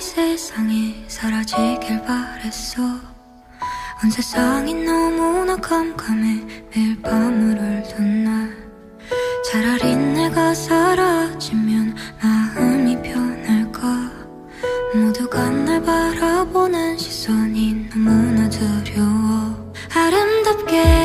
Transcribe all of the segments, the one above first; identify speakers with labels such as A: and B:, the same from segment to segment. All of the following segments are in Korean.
A: 시선이 사라지길 바랬어. 온 세상이 너무나 깜깜해 매일 밤을 울던 날. 차라리 내가 사라지면 마음이 편할까? 모두가 날 바라보는 시선이 너무나 두려워. 아름답게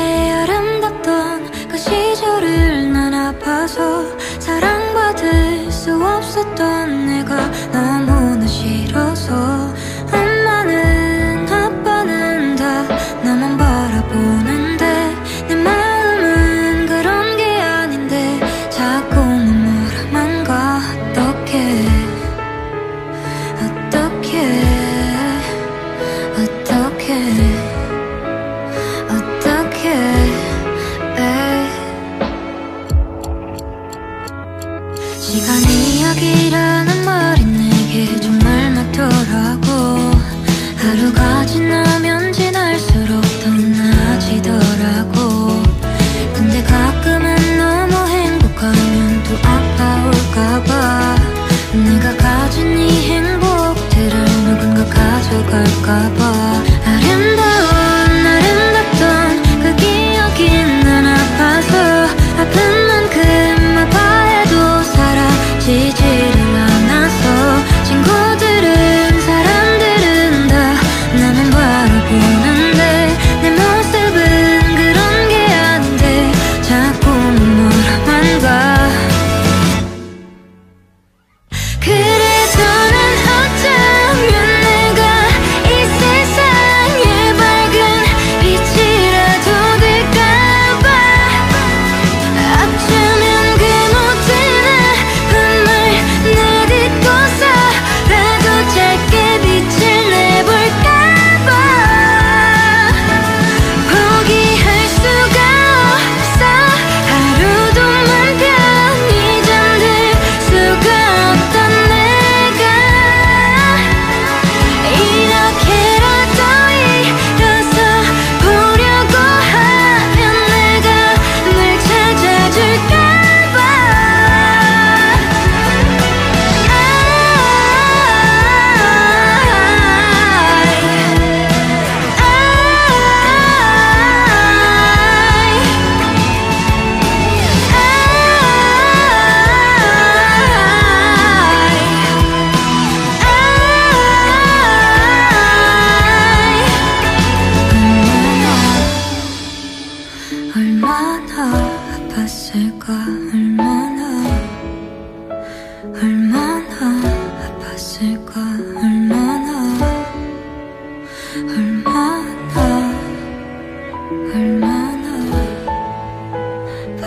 A: 어떡해 어떡해? 에이. 시간 이야기라는 말이 내게 정말 맞더라고. 하루가 지나면 지날수록 더 나아지더라고. 근데 가끔은 너무 행복하면 또 아파올까봐. 내가 가진 이 행복들을 누군가 가져갈까봐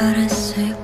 A: 알았을까